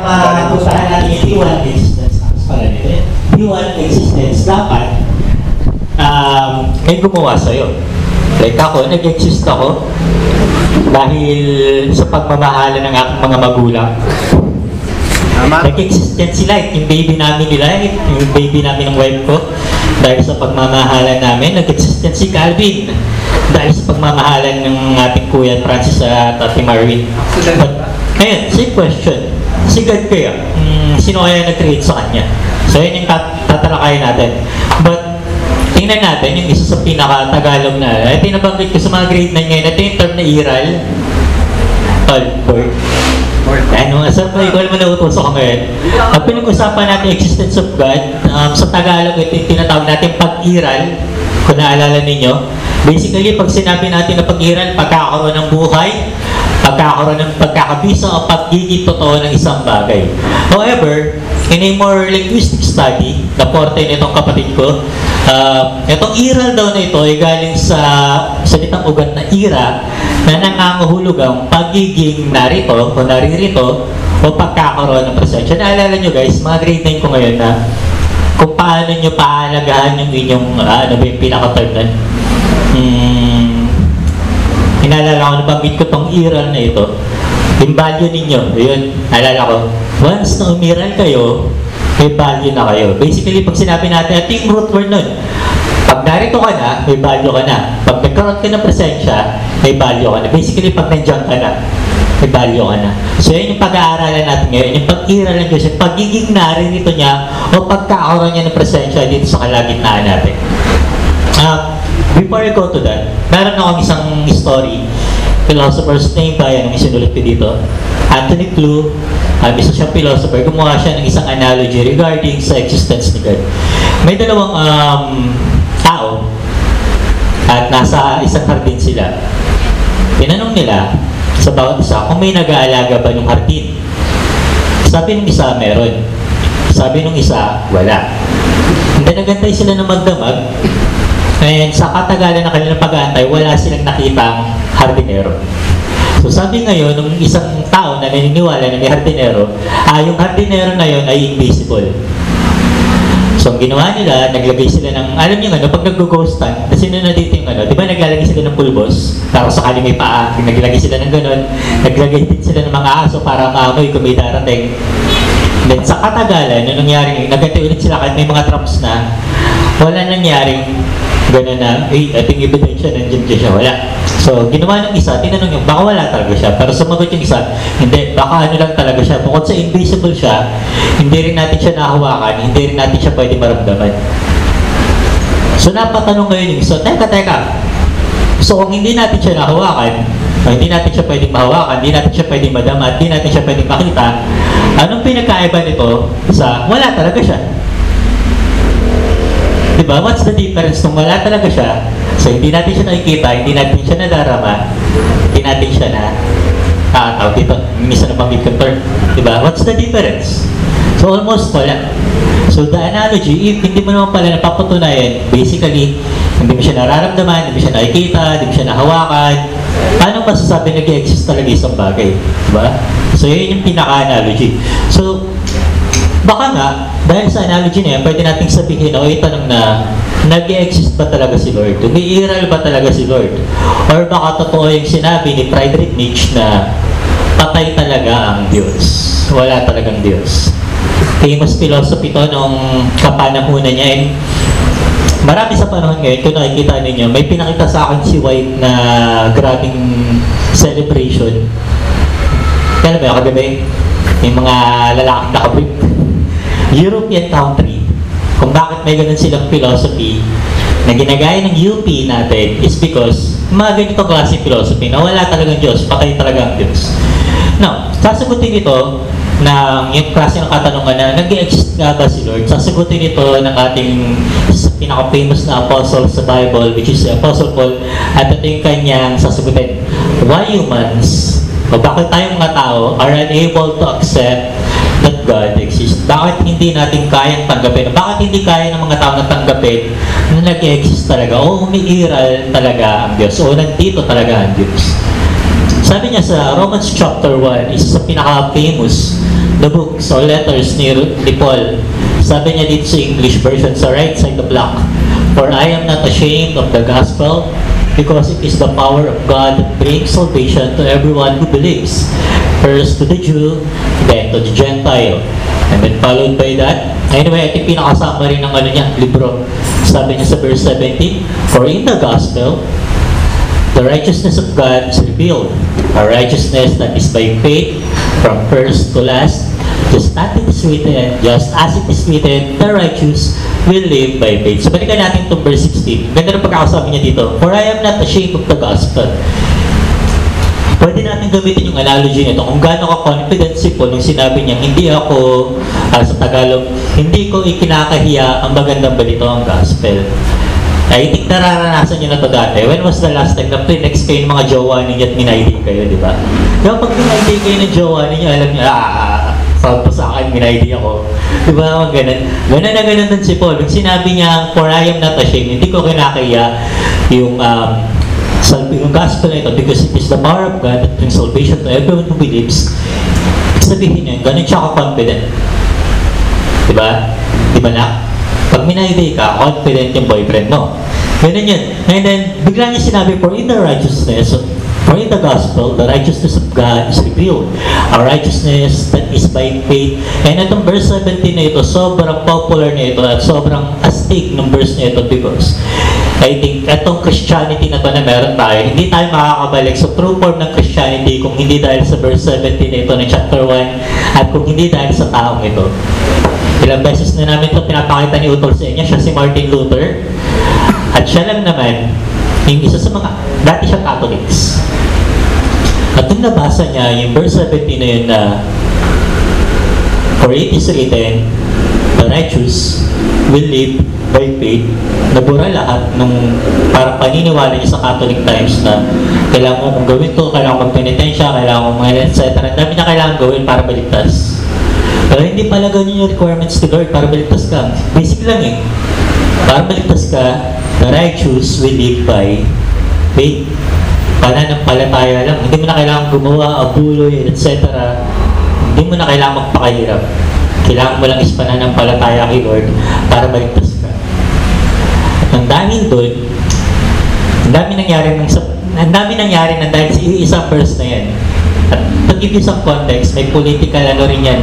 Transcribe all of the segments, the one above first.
mapuntahan natin yung D1 existence. Tapos pala nito eh. D1 existence, dapat um, may gumawa sa'yo. Like ako, nag-exist ako dahil sa pagmamahala ng aking mga magulang. Tama? Nag-existence sila, yung baby namin nila, yung baby namin ng wife ko, dahil sa pagmamahalan namin, nag-existence si Calvin. Dahil sa pagmamahalan ng ating kuya Francis at Ate Marvin. But, ngayon, same question. Si God kaya, mm, sino kaya nag-create sa kanya? So, yun yung tat- tatalakayin natin. But, tingnan natin yung isa sa pinaka-Tagalog na, ito yung nabanggit ko sa mga grade 9 ngayon, ito yung term na iral. Tol, board. Ano, sir, pa ikaw naman nautuso ko ngayon. Ang pinag-usapan natin existence of God, um, sa Tagalog ito yung tinatawag natin pag-iral, kung naalala ninyo. Basically, pag sinabi natin na pag-iral, pagkakaroon ng buhay, pagkakaroon ng pagkakabisa o pagiging totoo ng isang bagay. However, in a more linguistic study, na forte nitong kapatid ko, uh, itong iral daw na ito ay galing sa salitang ugat na ira na nangangahulog ang pagiging narito o naririto o pagkakaroon ng presensya. Naalala nyo guys, mga grade 9 ko ngayon na kung paano nyo pahalagahan yung inyong, ah, ano ba yung pinaka-term? Hmm, Inaalala ko, nabanggit ko tong iral na ito. Yung value ninyo, yun, naalala ko. Once na umiral kayo, may value na kayo. Basically, pag sinabi natin, ito yung root word nun. Pag narito ka na, may value ka na. Pag nagkaroon ka ng presensya, may value ka na. Basically, pag nandiyan ka na, may value ka na. So, yun yung pag-aaralan natin ngayon. Yung pag-iral ng Diyos, yung pagiging narinito niya o pagkakaroon niya ng presensya dito sa kalagitnaan natin. Ah, before I go to that, meron akong isang story. Philosopher's name ba yan, ang isinulit ko dito. Anthony Flew, um, isa siyang philosopher, gumawa siya ng isang analogy regarding sa existence ni God. May dalawang um, tao at nasa isang hardin sila. Tinanong nila sa bawat isa kung may nag-aalaga ba ng hardin. Sabi ng isa, meron. Sabi ng isa, wala. Hindi nagantay sila ng magdamag And sa katagalan ng kanilang pag-aantay, wala silang nakitang hardinero. So sabi ngayon, ng isang tao na naniniwala na may hardinero, ah, yung hardinero na yun ay invisible. So ang ginawa nila, naglagay sila ng, alam niyo ano, pag nag-ghostan, kasi na dito yung ano, di ba naglalagay sila ng pulbos? Para sakali may paa, naglagay sila ng ganun, naglagay din sila ng mga aso para maamoy kung may darating. Then sa katagalan, nung nangyari, nagantay ulit sila kahit may mga traps na, wala nangyaring gano'n na, eh, ito yung ebidensya, nandiyan dyan siya, wala. So, ginawa ng isa, tinanong niya, baka wala talaga siya. Pero sumagot yung isa, hindi, baka ano lang talaga siya. Bukod sa invisible siya, hindi rin natin siya nahawakan, hindi rin natin siya pwede maramdaman. So, napatanong ngayon yung isa, teka, teka, so kung hindi natin siya nahawakan, o hindi natin siya pwedeng mahawakan, hindi natin siya pwedeng madama, hindi natin siya pwedeng makita, anong pinagkaiba nito sa wala talaga siya? Diba? What's the difference nung wala talaga siya? So, hindi natin siya nakikita, hindi natin siya nadarama, hindi natin siya na, ah, tawag dito, minsan na pang term. Diba? What's the difference? So, almost wala. So, the analogy, if hindi mo naman pala napapatunayan, basically, hindi mo siya nararamdaman, hindi mo siya nakikita, hindi mo siya nahawakan, paano masasabi nag-exist talaga isang bagay? Diba? So, yun yung pinaka-analogy. So, baka nga, dahil sa analogy na yan, pwede nating sabihin, o itanong na, nag exist ba talaga si Lord? Umiiral ba talaga si Lord? Or baka totoo yung sinabi ni Friedrich Nietzsche na patay talaga ang Diyos. Wala talagang Diyos. Famous philosophy to nung kapanahunan niya. And marami sa panahon ngayon, kung nakikita ninyo, may pinakita sa akin si White na grabing celebration. Kaya ba kagabi? Yung mga lalaking nakabrief. European country, kung bakit may ganun silang philosophy na ginagaya ng UP natin is because mga ganito klase philosophy na wala talagang Diyos, patay talaga ang Diyos. Now, sasagutin ito ng yung klase ng katanungan na nag-exist nga ba si Lord? Sasagutin ito ng ating pinaka-famous na apostle sa Bible, which is Apostle Paul, at ito yung kanyang sasagutin. Why humans, o bakit tayong mga tao are unable to accept that God exists. Bakit hindi natin kayang tanggapin? Bakit hindi kaya ng mga tao na tanggapin na nag-exist talaga o umiiral talaga ang Diyos o nandito talaga ang Diyos? Sabi niya sa Romans chapter 1, isa sa pinaka-famous the books or letters ni, ni Paul. Sabi niya dito sa English version, sa right side of the block, For I am not ashamed of the gospel, because it is the power of God that brings salvation to everyone who believes. First to the Jew, then to the Gentile. And then followed by that, anyway, ito pinakasama rin ng ano niya, libro. Sabi niya sa verse 17, For in the gospel, the righteousness of God is revealed, a righteousness that is by faith from first to last, just as it is written, just as it is written, the righteous will live by faith. So balikan natin itong verse 16. Ganda ng pagkakasabi niya dito, For I am not ashamed of the gospel. Pwede natin gamitin yung analogy nito kung gaano ka-confident si Paul nung sinabi niya, hindi ako, ah, sa Tagalog, hindi ko ikinakahiya ang magandang balito ang gospel. I think nararanasan niyo na to dati. When was the last time na pre-next kayo ng mga jowa ninyo at minaydi kayo, di ba? Yung pag minaydi kayo ng jowa ninyo, alam niyo, ah, proud po sa akin, minaydi ako. Di ba? Mga ganun. Ganun na ganun din si Paul. Nung sinabi niya, for I am not ashamed, hindi ko kinakaya yung um, salbi yung gospel na ito because it is the power of God that brings salvation to everyone who believes. Sabihin niya, ganun siya ka-confident. Di ba? Di ba na? Pag minayday ka, confident yung boyfriend mo. Ganun yun. And then, bigla niya sinabi, for in the righteousness, for in the gospel, the righteousness of God is revealed. A righteousness that is by faith. And itong verse 17 na ito, sobrang popular na ito at sobrang astig ng verse na ito because I think itong Christianity na to na meron tayo, hindi tayo makakabalik sa true form ng Christianity kung hindi dahil sa verse 17 na ito ng chapter 1 at kung hindi dahil sa taong ito. Ilang beses na namin ito pinapakita ni Utol sa inyo, siya si Martin Luther. At siya lang naman, yung isa sa mga, dati siya Catholics. At nung nabasa niya, yung verse 17 na yun na, For it is written, the righteous will live by faith. Nabura lahat nung parang paniniwala niya sa Catholic times na kailangan mo kung gawin to, kailangan mo magpenitensya, kailangan mo mga etc. Ang dami na kailangan gawin para baligtas. Pero hindi pala ganyan yung requirements ni Lord para baligtas ka. Basic lang eh. Para baligtas ka, the righteous will live by faith. Pananampalataya lang. Hindi mo na kailangan gumawa, abuloy, etc. Hindi mo na kailangan magpakahirap. Kailangan mo lang is pananampalataya kay Lord para baligtas ka. Ang dahil doon, ang dami nangyari ng ang dami nangyari na dahil sa isang verse na yan. At to give you context, may political ano rin yan.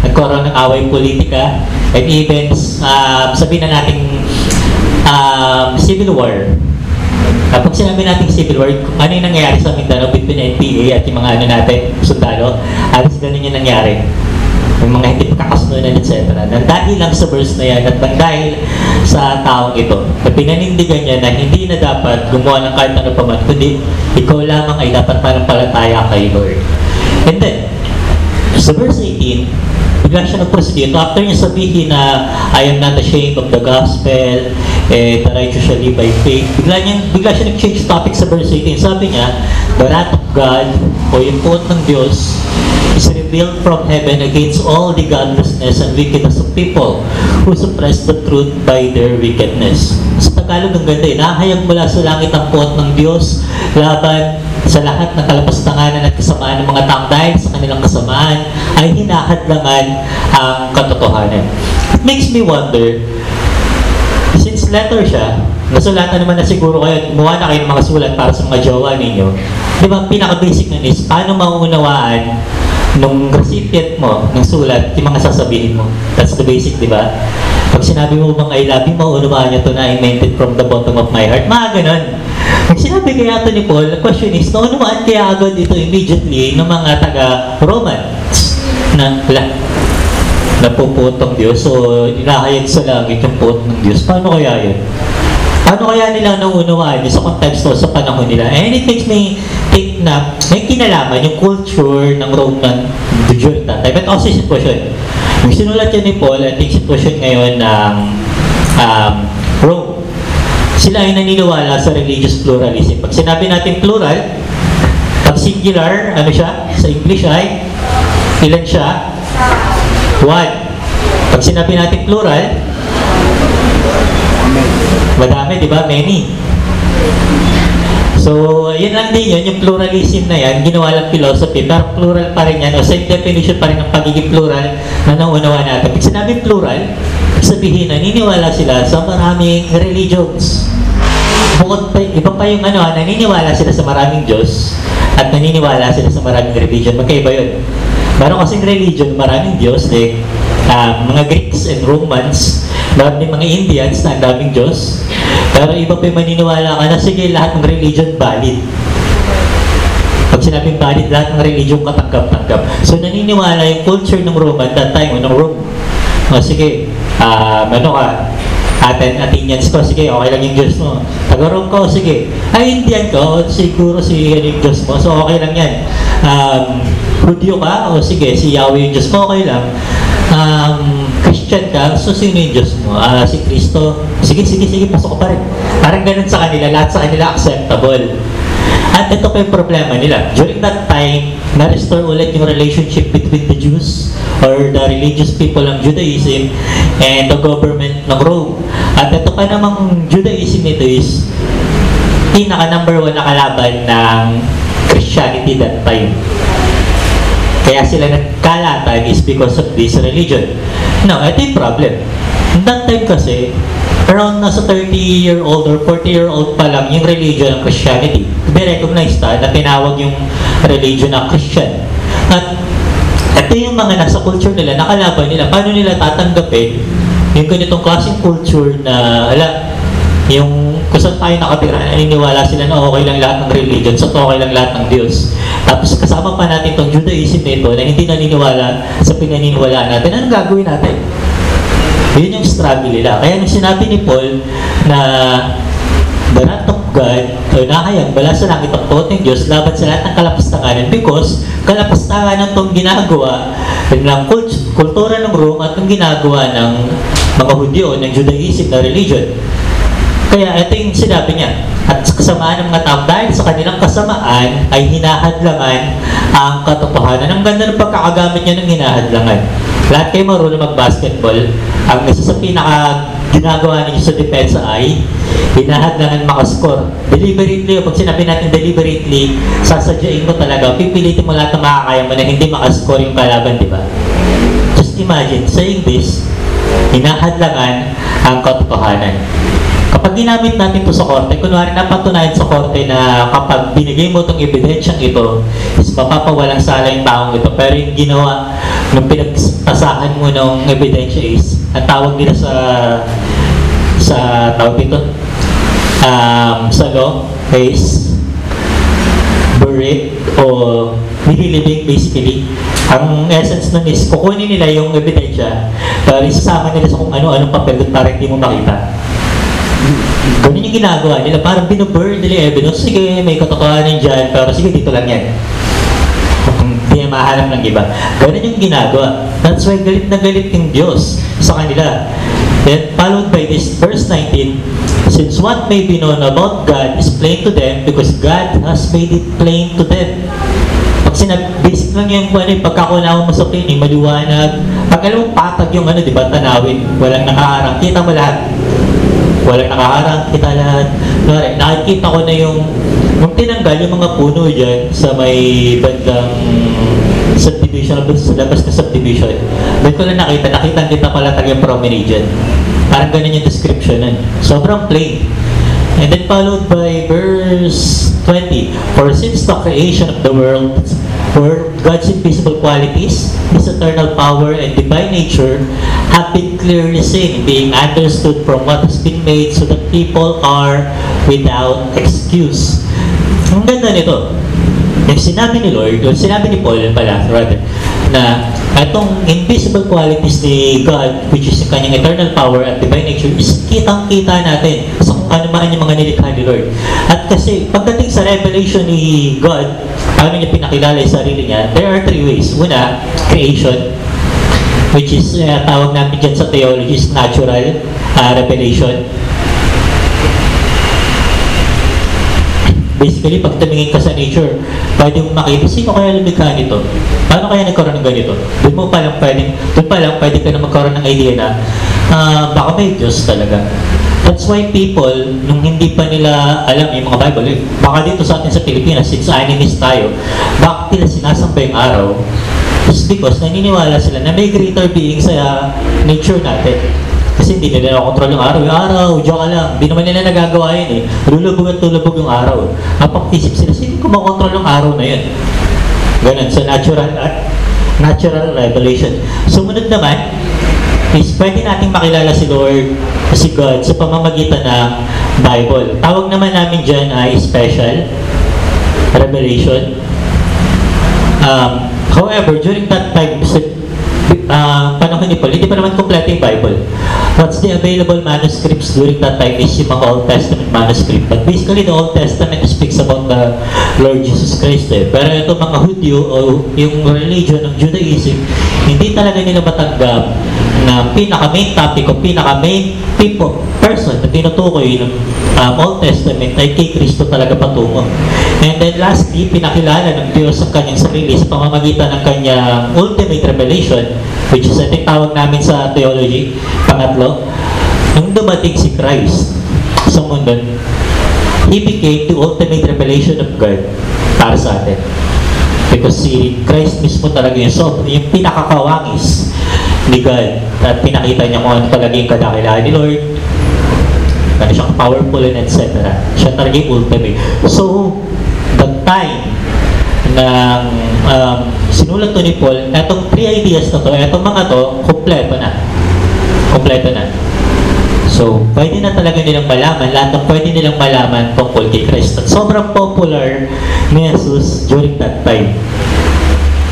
Nagkaroon ng away politika and even um, sabihin na natin um, civil war. Kapag sinabi natin civil war, ano yung nangyayari sa Mindanao between NPA at yung mga ano natin, sundalo, halos ganun yung nangyari. Yung mga hindi pagkakasunod etc. Nang dahil lang sa verse na yan at nang dahil sa taong ito, na pinanindigan niya na hindi na dapat gumawa ng kahit ano pa man, kundi ikaw lamang ay dapat manampalataya kay Lord. And then, sa verse 18, bigla siya nag-proceed. After niya sabihin na I am not ashamed of the gospel, eh, the righteous by faith, bigla, niya, bigla siya nag-change topic sa verse 18. Sabi niya, the wrath of God, o yung puot ng Diyos, is revealed from heaven against all the godlessness and wickedness of people who suppress the truth by their wickedness. Sa Tagalog ang ganda eh, nahayag mula sa langit ang puot ng Diyos laban sa lahat ng kalapastanganan at kasamaan ng mga taong dahil sa kanilang kasamaan ay hinahadlangan ang katotohanan. It makes me wonder, letter siya, nasulatan naman na siguro kayo, gumawa na kayo ng mga sulat para sa mga jowa ninyo. Di ba, pinaka-basic nun is, paano mauunawaan nung recipient mo ng sulat, yung mga sasabihin mo. That's the basic, di ba? Pag sinabi mo bang I love you, mauunawaan niya to na I meant it from the bottom of my heart. Mga ganun. Pag sinabi kaya to ni Paul, the question is, naunawaan kaya agad dito immediately ng mga taga-Romans na, wala, napuputong Diyos. So, inahayag sa langit yung puot ng Diyos. Paano kaya yun? Paano kaya nila naunawaan sa konteksto sa panahon nila? And it makes me think na may kinalaman yung culture ng Roman during that time. But also yung sitwasyon. Yung sinulat yun ni Paul, at yung sitwasyon ngayon ng um, Rome. Sila ay naniniwala sa religious pluralism. Pag sinabi natin plural, pag singular, ano siya? Sa English ay, ilan siya? One. Pag sinabi natin plural, madami, di ba? Many. So, yun lang din yun, yung pluralism na yan, ginawa lang philosophy, pero plural pa rin yan, o same definition pa rin ng pagiging plural na nauunawa natin. Pag sinabi plural, sabihin, naniniwala sila sa maraming religions. Bukod pa, iba pa yung ano, naniniwala sila sa maraming Diyos at naniniwala sila sa maraming religion. Magkaiba yun. Meron kasing religion, maraming Diyos, like ah, mga Greeks and Romans, maraming mga Indians na ang daming Diyos. Pero iba pa maniniwala ka na, sige, lahat ng religion valid. Pag sinabing valid, lahat ng religion katanggap-tanggap. So naniniwala yung culture ng Roman that time, o ng Rome. O sige, ah, ano ka, Aten, Athenians ko, sige, okay lang yung Diyos mo. Taga-Rome ko, sige. Ay, Indian ko, siguro si ano yung Diyos mo, so okay lang yan. Um, Hudyo ka, o sige, si Yahweh yung Diyos mo, okay lang. Um, Christian ka, so sino yung Diyos mo? Ah, si Kristo. Sige, sige, sige, pasok ka pa rin. Parang ganun sa kanila, lahat sa kanila acceptable. At ito pa yung problema nila. During that time, na-restore ulit yung relationship between the Jews or the religious people ng Judaism and the government ng Rome. At ito pa namang Judaism nito is pinaka number one na kalaban ng Christianity that time. Kaya sila nagkalatan is because of this religion. Now, ito yung problem. That time kasi, around nasa 30-year-old or 40-year-old pa lang yung religion ng Christianity. Be recognized na, na tinawag yung religion na Christian. At ito yung mga nasa culture nila, nakalaban nila, paano nila tatanggapin yung ganitong klaseng culture na, ala, yung kung saan tayo nakatira, naniniwala sila na okay lang lahat ng religion, so okay lang lahat ng Diyos. Tapos kasama pa natin itong Judaism nito na hindi naniniwala sa pinaniniwalaan natin, anong gagawin natin? Yun yung struggle nila. Kaya nung sinabi ni Paul na the wrath of God o nakayang bala sa langit ang tuot ng Diyos laban sa lahat ng kalapastanganan because kalapastanganan itong ginagawa ng kult- kultura ng Rome at itong ginagawa ng mga Hudyo ng Judaism na religion. Kaya ito yung sinabi niya. At sa kasamaan ng mga tao, dahil sa kanilang kasamaan ay hinahadlangan ang katotohanan. Ang ganda ng pagkakagamit niya ng hinahadlangan. Lahat kayo marunong mag-basketball. Ang isa sa pinaka ginagawa ninyo sa depensa ay hinahadlangan makascore. Deliberately, pag sinabi natin deliberately, sasadyain mo talaga, pipilitin mo lahat ng makakaya mo na hindi makascore yung kalaban, di ba? Just imagine, saying this, hinahadlangan ang katotohanan. Kapag ginamit natin to sa korte, kunwari napatunayan sa korte na kapag binigay mo itong ebidensyang ito, is mapapawalang sala yung taong ito. Pero yung ginawa, nung pinagpasahan mo ng ebidensya is, ang tawag nila sa sa tawag dito, um, sa law is buried o nililibing basically. Ang essence nun is kukunin nila yung ebidensya pero isasama nila sa kung ano-anong papel doon para hindi mo makita. Ganun yung ginagawa nila. Parang binuburn nila yung evidence. Sige, may katotohanan dyan, pero sige, dito lang yan. Hindi na mahanap ng iba. Ganun yung ginagawa. That's why galit na galit yung Diyos sa kanila. Then, followed by this, verse 19, Since what may be known about God is plain to them because God has made it plain to them. Pag sinab basic lang yung ano, yung pagkakunawa mo sa yung maliwanag. Pag alam mo patag yung ano, di ba, tanawin, walang nakaharang, kita mo lahat walang nakaharang, kita lahat. Kunwari, nakikita ko na yung, nung tinanggal yung mga puno dyan sa may bandang subdivision, sa labas na subdivision, doon ko lang nakita, nakita kita pala talaga yung promenade dyan. Parang ganun yung description nun. Sobrang plain. And then followed by verse 20, For since the creation of the world, for God's invisible qualities, His eternal power and divine nature have been clearly seen, being understood from what has been made so that people are without excuse. Ang ganda nito. Yung sinabi ni Lord, o sinabi ni Paul pala, rather, na itong invisible qualities ni God, which is yung kanyang eternal power at divine nature, is kitang-kita natin sa kung ano man yung mga nilikha ni Lord. At kasi, pagdating sa revelation ni God, paano niya pinakilala yung sarili niya, there are three ways. Una, creation, which is uh, tawag namin dyan sa theology is natural uh, revelation. Basically, pag tumingin ka sa nature, pwede mo makita, sino kaya lumikha nito? Paano kaya nagkaroon ng ganito? Doon mo pa lang pwede, doon pa lang pwede ka na magkaroon ng idea na, ah, baka may Diyos talaga. That's why people, nung hindi pa nila alam yung mga Bible, eh, baka dito sa atin sa Pilipinas, since animist tayo, bakit nila sinasamba yung araw? It's because naniniwala sila na may greater being sa nature natin. Kasi hindi nila nakontrol yung araw. Yung araw, ka lang. Hindi naman nila nagagawa yun eh. Lulubog at lulubog yung araw. Napag-isip sila, sino kumakontrol yung araw na yun? Ganun, sa natural, uh, natural revelation. Sumunod naman, is pwede nating makilala si Lord, si God, sa pamamagitan ng Bible. Tawag naman namin dyan ay special revelation. Um, however, during that time, uh, panahon ni Paul, hindi pa naman kompleto yung Bible. What's the available manuscripts during that time is yung mga Old Testament manuscript. But basically, the Old Testament speaks about the Lord Jesus Christ. Eh. Pero ito mga Hudyo o yung religion ng Judaism, hindi talaga nila matanggap na pinaka-main topic o pinaka-main people, person na tinutukoy ng um, Old Testament ay kay Kristo talaga patungo. And then lastly, pinakilala ng Diyos ang kanyang sarili sa pamamagitan ng kanyang ultimate revelation, which is I think tawag namin sa theology, pangatlo, nung dumating si Christ sa mundo, He became the ultimate revelation of God para sa atin. Because si Christ mismo talaga yung, so, yung pinakakawangis ni God at pinakita niya kung ano talaga yung kadakilaan ni Lord, ano siyang powerful and etc. Siya talaga yung ultimate. So, the time ng um, sinulat to ni Paul, etong three ideas na to, etong mga to, kompleto na. Kompleto na. So, pwede na talaga nilang malaman, lahat ng pwede nilang malaman tungkol kay Christ. At sobrang popular ni Jesus during that time.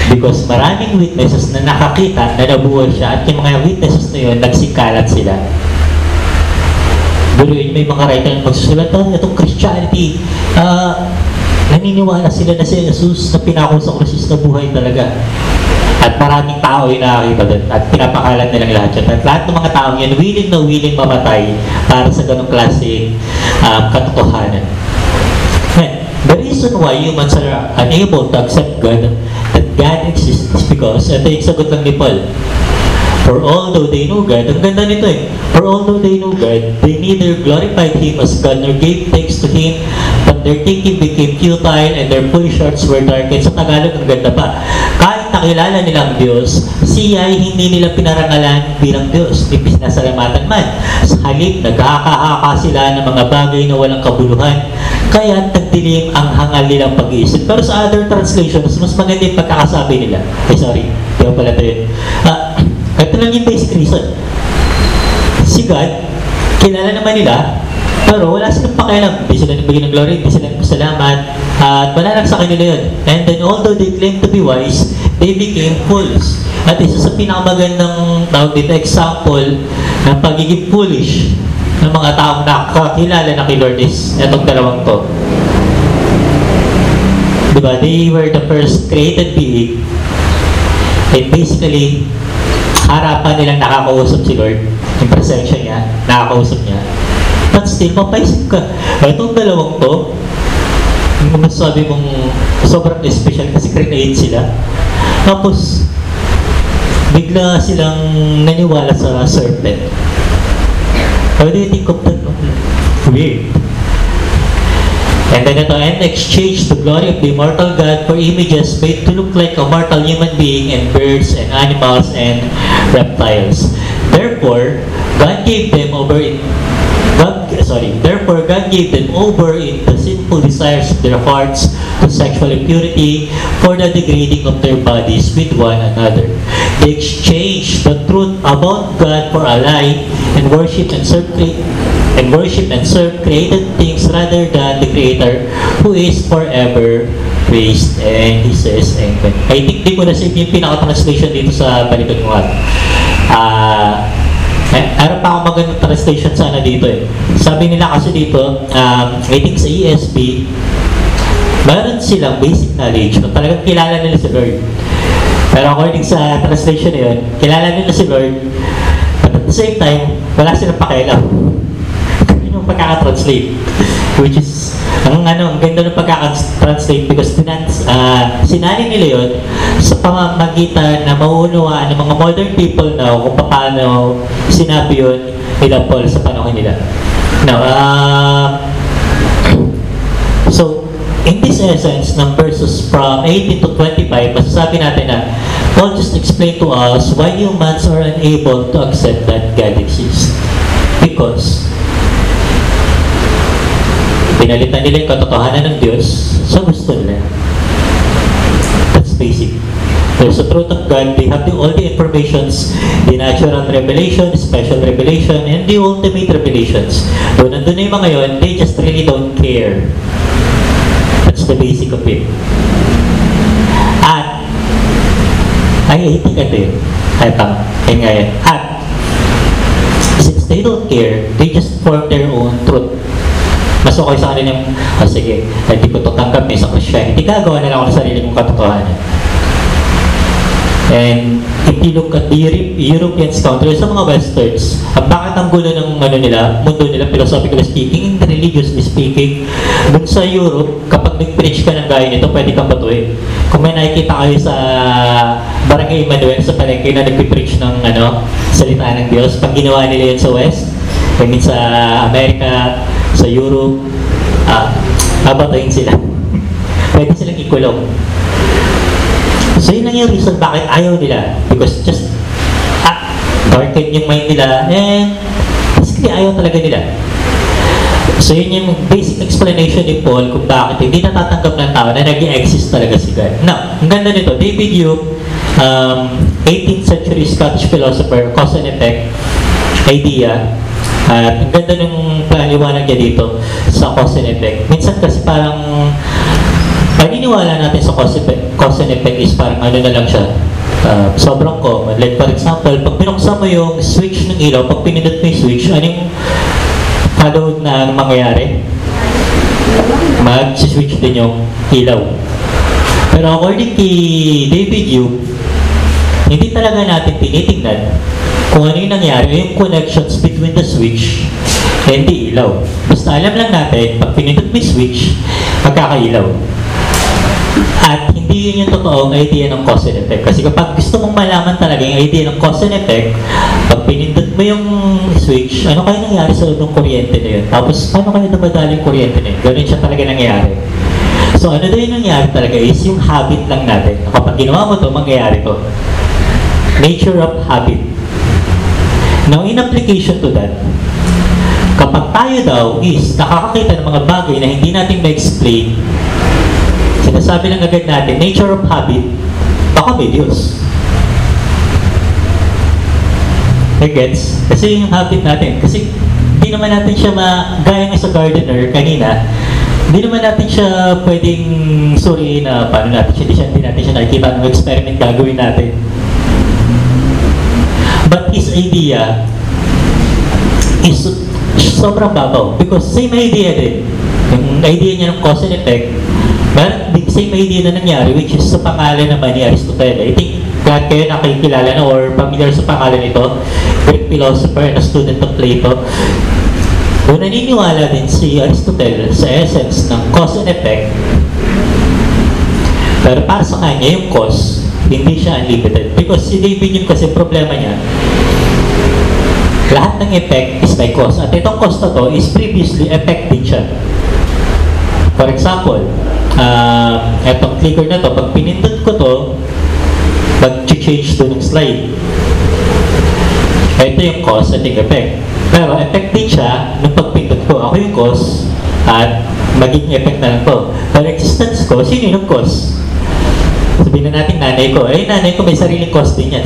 Because maraming witnesses na nakakita na nabuhay siya at yung mga witnesses na yun, nagsikalat sila. Pero yun, may mga writer na magsusulat, oh, itong Christianity, ah, naniniwala sila na si Jesus na pinako sa krus na buhay talaga. At maraming tao yung nakakita doon at pinapakalat nilang lahat yun. At lahat ng mga tao yan, willing na willing mamatay para sa ganong klase um, katotohanan. And the reason why humans are unable to accept God, that God exists is because, ito yung sagot lang ni Paul, For although they know God, ang ganda nito eh. For although they know God, they neither glorified Him as God nor gave thanks to Him, but their thinking became futile and their foolish hearts were darkened. Sa Tagalog, ang ganda pa. Kahit nakilala nilang Diyos, siya ay hindi nila pinarangalan bilang Diyos. Di pinasalamatan man. Sa halip, nagkakahaka sila ng mga bagay na walang kabuluhan. Kaya nagdilim ang hangal nilang pag-iisip. Pero sa other translations, mas maganda yung pagkakasabi nila. Ay, sorry. Di ba pala yun? Ah, ito lang yung basic reason. Si God, kilala naman nila, pero wala silang pakialam. Hindi sila nagbigay ng glory, hindi sila nagpasalamat, at wala lang sa kanila yun. And then although they claim to be wise, they became fools. At isa sa pinakamagandang tawag dito, example ng pagiging foolish ng mga taong nakakilala na kay Lord is itong dalawang to. Diba? They were the first created being and basically harapan nilang nakakausap si Lord, yung presensya niya, nakakausap niya. But still, mapaisip ka, itong dalawang to, masasabi mong sobrang special kasi create sila. Tapos, bigla silang naniwala sa serpent. How do you think of that? Weird. And then ito, and exchange the glory of the immortal God for images made to look like a mortal human being and birds and animals and reptiles. Therefore, God gave them over in sorry, therefore God gave them over into sinful desires of their hearts to sexual impurity for the degrading of their bodies with one another. They exchanged the truth about God for a lie and worship and serve and worship and serve created things rather than the Creator who is forever praised. And he says, and I think di ko na save yung pinaka-translation dito sa balikan mo. Ah, eh, Meron pa akong magandang translation sana dito eh. Sabi nila kasi dito, um, I think sa ESB, meron silang basic knowledge kung talagang kilala nila si Lord. Pero according sa translation na yun, kilala nila si Lord, but at the same time, wala silang pakialam. Yun yung pagkaka-translate. Which is, ang ano, ang ganda ng pagkaka-translate because tinans, uh, sinali nila yun sa pamamagitan na mauunawaan ng mga modern people na kung paano sinabi yun nila Paul sa panahon nila. Now, ah, so, in this essence, ng verses from 18 to 25, masasabi natin na Paul just explained to us why humans are unable to accept that God exists. Because pinalitan nila yung katotohanan ng Diyos sa gusto nila. That's basic. There's the truth of God. They have the, all the informations, the natural revelation, special revelation, and the ultimate revelations. So, nandun na yung mga yun, they just really don't care. That's the basic of it. At, ay, I think ito yun. Ay, tama. Ayun nga yan. At, since they don't care, they just form their own truth. Mas okay sa kanila yung, ah, sige, hindi ko ito tanggap eh, sa Christianity. Gagawa na lang ako ng sarili kong katotohanan. And if you look at the Euro- Europeans countries, sa mga Westerns, ang bakit ang gulo ng ano nila, mundo nila, philosophically speaking, and religiously speaking, dun sa Europe, kapag nag-preach ka ng gaya nito, pwede kang batuin. Kung may nakikita kayo sa Barangay Manuel, sa palengke na nag-preach ng ano, salita ng Diyos, pag ginawa nila yun sa West, I mean sa Amerika, sa Europe, ah, babatuin sila. pwede silang ikulong. So yun lang yung reason bakit ayaw nila. Because just, ah, darken yung mind nila and basically ayaw talaga nila. So yun yung basic explanation ni Paul kung bakit hindi natatanggap ng tao na nag exist talaga si God. Now, ang ganda nito, David Hume, um, 18th century Scottish philosopher, cause and effect idea, at ang ganda ng paliwanag niya dito sa cause and effect. Minsan kasi parang paniniwala natin sa cause, effect, cause and effect is parang ano na lang siya, uh, sobrang common. Like for example, pag binuksan mo yung switch ng ilaw, pag pinindot mo yung switch, ano yung followed na mangyayari? Mag-switch din yung ilaw. Pero according kay David Hume, hindi talaga natin tinitingnan kung ano yung nangyari, yung connections between the switch the ilaw. Basta alam lang natin, pag pinindot yung switch, magkakailaw. At hindi yun yung totoong idea ng cause and effect. Kasi kapag gusto mong malaman talaga yung idea ng cause and effect, pag pinindot mo yung switch, ano kaya nangyari sa loob ng kuryente na yun? Tapos, paano kaya dumadali yung kuryente na yun? Ganun siya talaga nangyari. So, ano daw yung nangyari talaga is yung habit lang natin. Kapag ginawa mo to, mangyayari to. Nature of habit. Now, in application to that, kapag tayo daw is nakakakita ng mga bagay na hindi natin ma-explain, sinasabi lang agad natin, nature of habit, baka may Diyos. May gets? Kasi yun yung habit natin. Kasi hindi naman natin siya ma, gaya nga sa gardener kanina, hindi naman natin siya pwedeng suriin na paano natin siya, hindi, siya, hindi natin siya nakikita ng experiment gagawin natin. But his idea is sobrang babaw. Because same idea din. Yung idea niya ng cause and effect, but the same idea na nangyari, which is sa pangalan naman ni Aristotle. I think lahat kayo nakikilala na or familiar sa pangalan nito, Greek philosopher and a student of Plato. Kung naniniwala din si Aristotle sa essence ng cause and effect, pero para sa kanya, yung cause, hindi siya unlimited. Because si David yung kasi problema niya, lahat ng effect is by cause. At itong cause na to is previously effect siya. For example, uh, itong clicker na to, pag pinindot ko to, mag-change to ng slide. Ito yung cause at yung effect. Pero effect din siya nung pagpindot ko. Ako yung cause at magiging effect na lang to. Pero existence ko, sino yung cause? Sabihin na natin nanay ko. Eh, nanay ko may sariling cost din yan.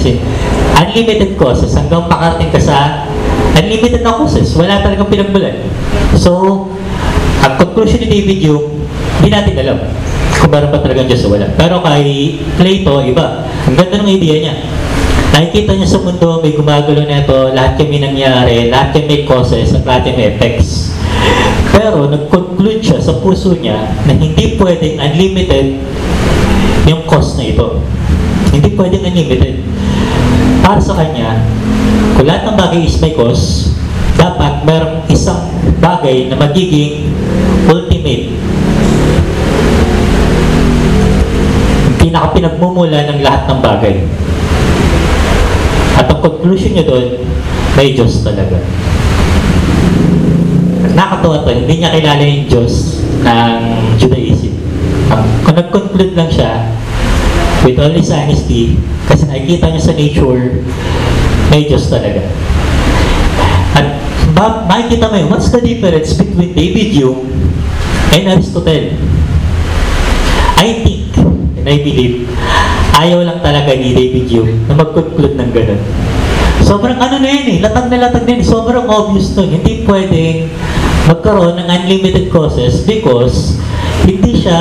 Unlimited causes hanggang makarating ka sa unlimited na causes. Wala talagang pinagbulan. So, ang conclusion ni David yung hindi natin alam kung meron pa talagang Diyos o wala. Pero kay Plato, iba. Ang ganda ng idea niya. Nakikita niya sa mundo, may gumagalo na ito, lahat kami nangyari, lahat kami may causes, at lahat may effects. Pero nag-conclude siya sa puso niya na hindi pwedeng unlimited yung cost na ito. Hindi pwedeng unlimited. Para sa kanya, kung lahat ng bagay is may cost, dapat merong isang bagay na magiging ultimate. Pinaka-pinagmumula ng lahat ng bagay. At ang conclusion niya doon, may Diyos talaga. nakakatawa to, hindi niya kilala yung Diyos ng Judaism. Um, kung nag-conclude lang siya, with all his honesty, kasi nakikita niya sa nature, may Diyos talaga. At ba, makikita mo yun, what's the difference between David Hume and Aristotle? I think, and I believe, ayaw lang talaga ni David Hume na mag-conclude ng ganun. Sobrang ano na yun eh, latag na latag na yun, sobrang obvious nun. Hindi pwedeng magkaroon ng unlimited causes because hindi siya,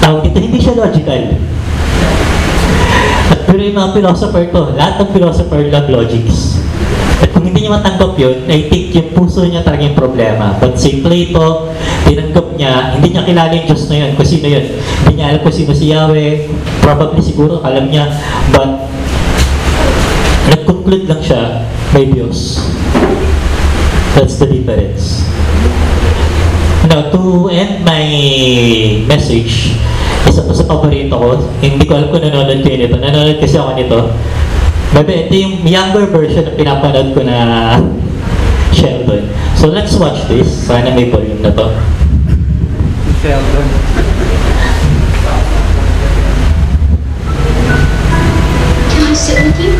tawag dito, hindi siya logical. Pero yung mga philosopher to, lahat ng philosopher love logics. At kung hindi niya matanggap yun, I think yung puso niya talaga yung problema. But si Plato, tinanggap niya, hindi niya kilala yung Diyos na yun, kung sino yun. Hindi niya alam kung sino si Yahweh, probably siguro alam niya, but nag-conclude lang siya, may Diyos. That's the difference. Now, to end my message, isa to sa paborito ko. Hindi ko alam kung nanonood kayo nito. Nanonood kasi ako nito. Babe, ito yung younger version na pinapanood ko na Sheldon. So let's watch this. Sana may volume na to. Sheldon. Can I sit with you?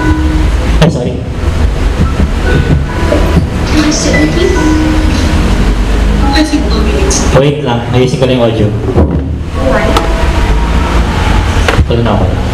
Ay, sorry. Can I sit with you? I think Wait lang. Ayusin ko lang yung audio. Alright. Tuloy na ako.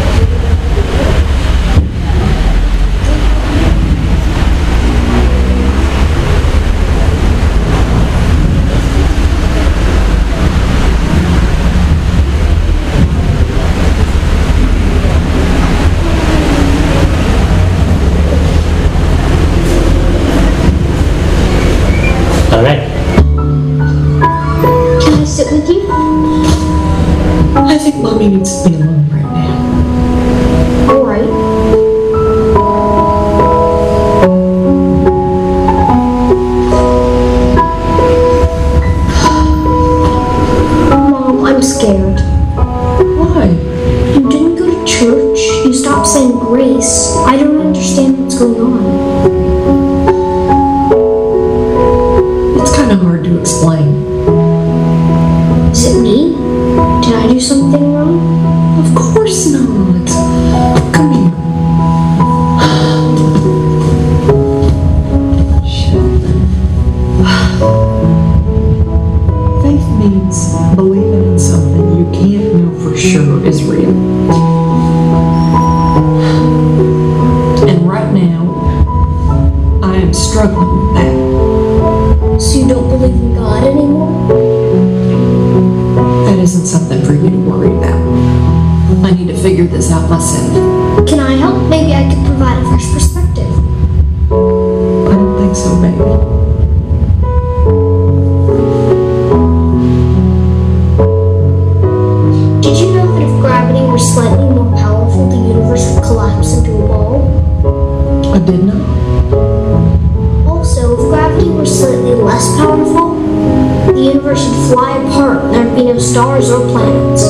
Apart and there'd be no stars or planets.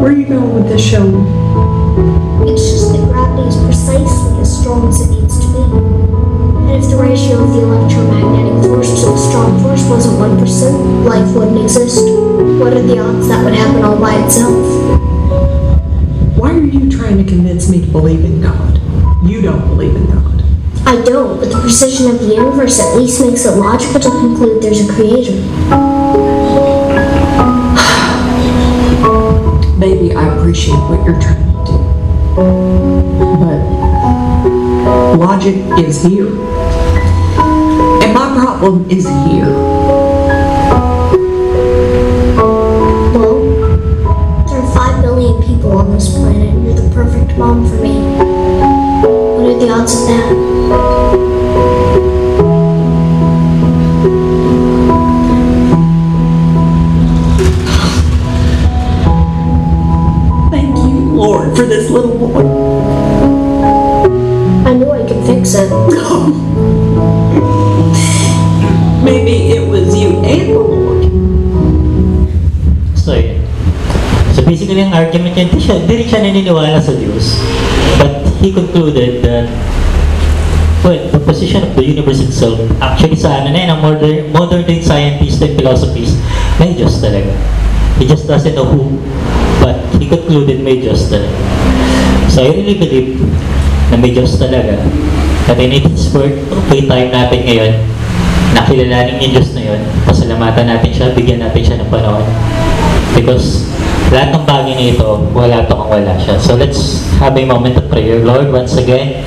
Where are you going with this, show? It's just that gravity is precisely as strong as it needs to be. And if the ratio of the electromagnetic force to the strong force wasn't 1%, life wouldn't exist. What are the odds that would happen all by itself? Why are you trying to convince me to believe in God? You don't believe in God. I don't, but the precision of the universe at least makes it logical to conclude there's a creator. Appreciate what you're trying to do. But logic is here. And my problem is here. Well, there are 5 billion people on this planet, you're the perfect mom for me. What are the odds of that? I knew I could fix it. Maybe it was you and the Lord. So, yun. So, basically, ang argument niya, hindi, siya, hindi siya naniniwala Diyos. But he concluded that Well, the position of the universe itself, actually sa ano na yun, modern, modern day scientists and philosophies, may Diyos talaga. He just doesn't know who, but he concluded may Diyos talaga. So I really believe na may Diyos talaga. At in its word, free time natin ngayon, nakilalanin yung Diyos na yun, pasalamatan natin siya, bigyan natin siya ng panahon. Because lahat ng bagay na wala to kung wala siya. So let's have a moment of prayer. Lord, once again,